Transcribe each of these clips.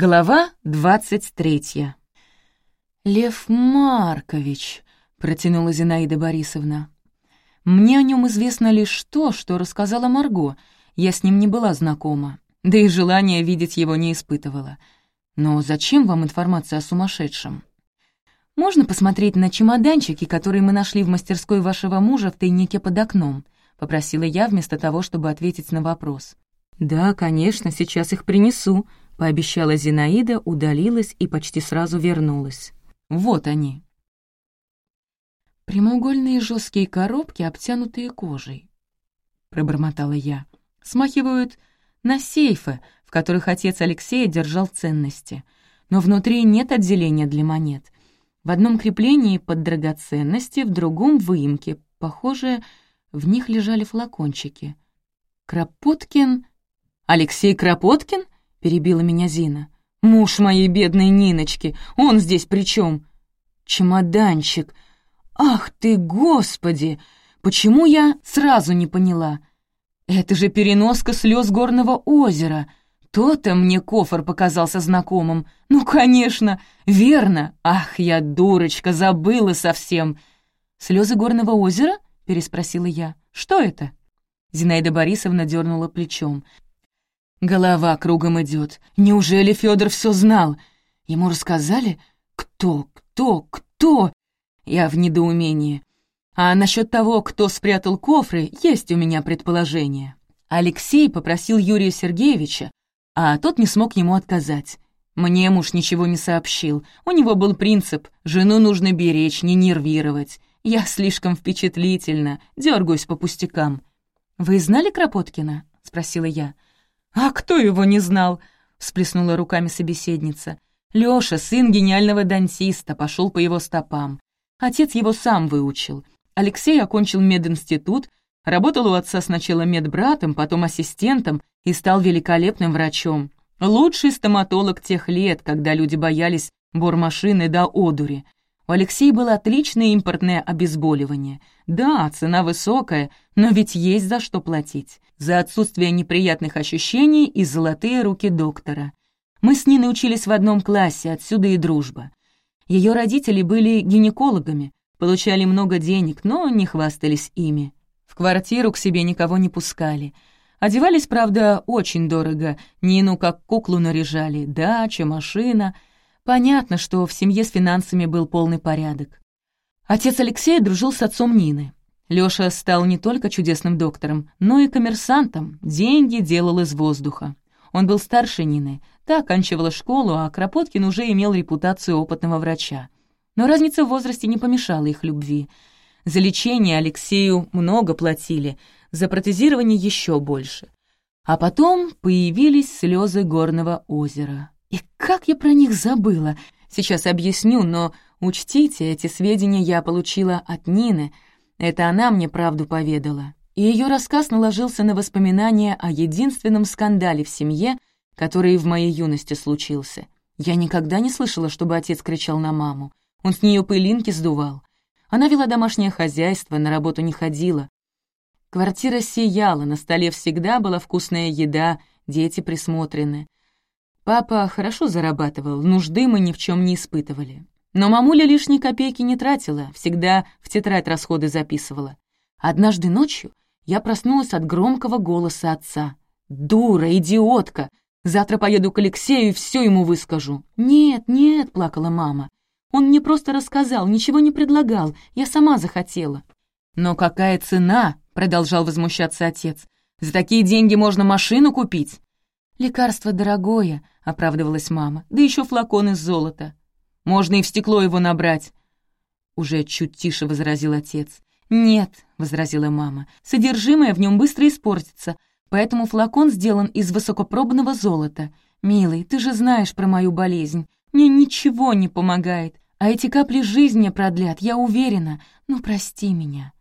Глава двадцать третья. «Лев Маркович», — протянула Зинаида Борисовна. «Мне о нем известно лишь то, что рассказала Марго. Я с ним не была знакома, да и желания видеть его не испытывала. Но зачем вам информация о сумасшедшем?» «Можно посмотреть на чемоданчики, которые мы нашли в мастерской вашего мужа в тайнике под окном?» — попросила я вместо того, чтобы ответить на вопрос. «Да, конечно, сейчас их принесу», — пообещала Зинаида, удалилась и почти сразу вернулась. «Вот они». «Прямоугольные жесткие коробки, обтянутые кожей», — пробормотала я. «Смахивают на сейфы, в которых отец Алексея держал ценности. Но внутри нет отделения для монет. В одном креплении под драгоценности, в другом — выемки. Похоже, в них лежали флакончики. Кропоткин «Алексей Кропоткин?» — перебила меня Зина. «Муж моей бедной Ниночки, он здесь при чем? «Чемоданчик! Ах ты, Господи! Почему я сразу не поняла? Это же переноска слез горного озера!» То-то мне кофр показался знакомым. Ну, конечно, верно. Ах, я дурочка, забыла совсем. Слезы горного озера? переспросила я. Что это? Зинаида Борисовна дернула плечом. Голова кругом идет. Неужели Федор все знал? Ему рассказали? Кто, кто, кто? Я в недоумении. А насчет того, кто спрятал кофры, есть у меня предположение. Алексей попросил Юрия Сергеевича, а тот не смог ему отказать. Мне муж ничего не сообщил. У него был принцип «жену нужно беречь, не нервировать». Я слишком впечатлительна, дергаюсь по пустякам. «Вы знали Кропоткина?» — спросила я. «А кто его не знал?» — всплеснула руками собеседница. Лёша, сын гениального дантиста, пошел по его стопам. Отец его сам выучил. Алексей окончил мединститут, работал у отца сначала медбратом, потом ассистентом и стал великолепным врачом. Лучший стоматолог тех лет, когда люди боялись бормашины до одури. У Алексея было отличное импортное обезболивание. Да, цена высокая, но ведь есть за что платить. За отсутствие неприятных ощущений и золотые руки доктора. Мы с Ниной учились в одном классе, отсюда и дружба. Ее родители были гинекологами, получали много денег, но не хвастались ими. В квартиру к себе никого не пускали. Одевались, правда, очень дорого, Нину как куклу наряжали, дача, машина — Понятно, что в семье с финансами был полный порядок. Отец Алексея дружил с отцом Нины. Лёша стал не только чудесным доктором, но и коммерсантом, деньги делал из воздуха. Он был старше Нины, та оканчивала школу, а Кропоткин уже имел репутацию опытного врача. Но разница в возрасте не помешала их любви. За лечение Алексею много платили, за протезирование еще больше. А потом появились слезы горного озера. И как я про них забыла? Сейчас объясню, но учтите, эти сведения я получила от Нины. Это она мне правду поведала. И ее рассказ наложился на воспоминания о единственном скандале в семье, который в моей юности случился. Я никогда не слышала, чтобы отец кричал на маму. Он с нее пылинки сдувал. Она вела домашнее хозяйство, на работу не ходила. Квартира сияла, на столе всегда была вкусная еда, дети присмотрены. Папа хорошо зарабатывал, нужды мы ни в чем не испытывали. Но мамуля лишней копейки не тратила, всегда в тетрадь расходы записывала. Однажды ночью я проснулась от громкого голоса отца. «Дура, идиотка! Завтра поеду к Алексею и все ему выскажу». «Нет, нет», — плакала мама. «Он мне просто рассказал, ничего не предлагал, я сама захотела». «Но какая цена?» — продолжал возмущаться отец. «За такие деньги можно машину купить». «Лекарство дорогое», — оправдывалась мама, «да еще флакон из золота. Можно и в стекло его набрать». Уже чуть тише возразил отец. «Нет», — возразила мама, «содержимое в нем быстро испортится, поэтому флакон сделан из высокопробного золота. Милый, ты же знаешь про мою болезнь. Мне ничего не помогает, а эти капли жизни продлят, я уверена. Ну, прости меня».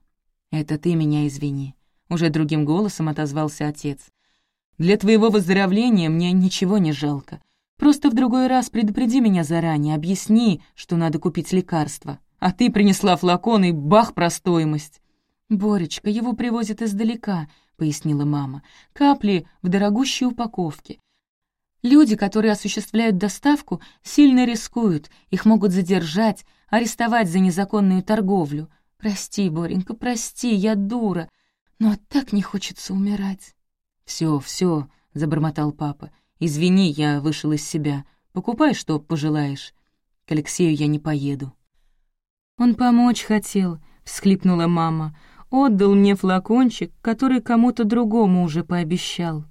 «Это ты меня извини», — уже другим голосом отозвался отец. Для твоего выздоровления мне ничего не жалко. Просто в другой раз предупреди меня заранее, объясни, что надо купить лекарство. А ты принесла флакон и бах про стоимость». «Боречка, его привозят издалека», — пояснила мама. «Капли в дорогущей упаковке. Люди, которые осуществляют доставку, сильно рискуют, их могут задержать, арестовать за незаконную торговлю. Прости, Боренька, прости, я дура, но так не хочется умирать. Все, все, забормотал папа. «Извини, я вышел из себя. Покупай, что пожелаешь. К Алексею я не поеду». «Он помочь хотел», — всхлипнула мама. «Отдал мне флакончик, который кому-то другому уже пообещал».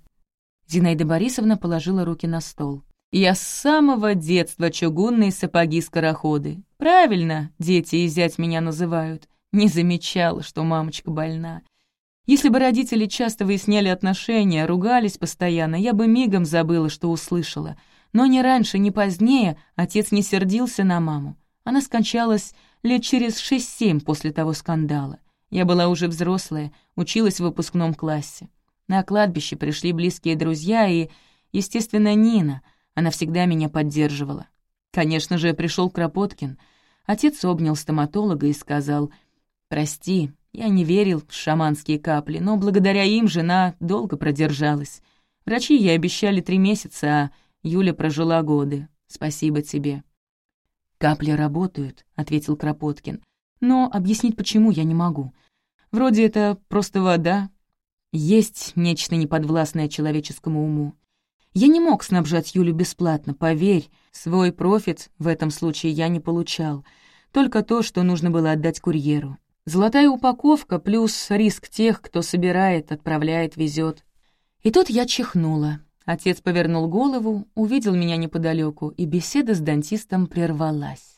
Зинаида Борисовна положила руки на стол. «Я с самого детства чугунные сапоги-скороходы. Правильно, дети и зять меня называют. Не замечала, что мамочка больна. Если бы родители часто выясняли отношения, ругались постоянно, я бы мигом забыла, что услышала. Но ни раньше, ни позднее отец не сердился на маму. Она скончалась лет через шесть-семь после того скандала. Я была уже взрослая, училась в выпускном классе. На кладбище пришли близкие друзья и, естественно, Нина. Она всегда меня поддерживала. Конечно же, пришел Кропоткин. Отец обнял стоматолога и сказал, «Прости, я не верил в шаманские капли, но благодаря им жена долго продержалась. Врачи ей обещали три месяца, а Юля прожила годы. Спасибо тебе». «Капли работают», — ответил Кропоткин. «Но объяснить почему я не могу. Вроде это просто вода. Есть нечто неподвластное человеческому уму. Я не мог снабжать Юлю бесплатно, поверь. Свой профит в этом случае я не получал. Только то, что нужно было отдать курьеру. Золотая упаковка плюс риск тех, кто собирает, отправляет, везет. И тут я чихнула. Отец повернул голову, увидел меня неподалеку, и беседа с дантистом прервалась.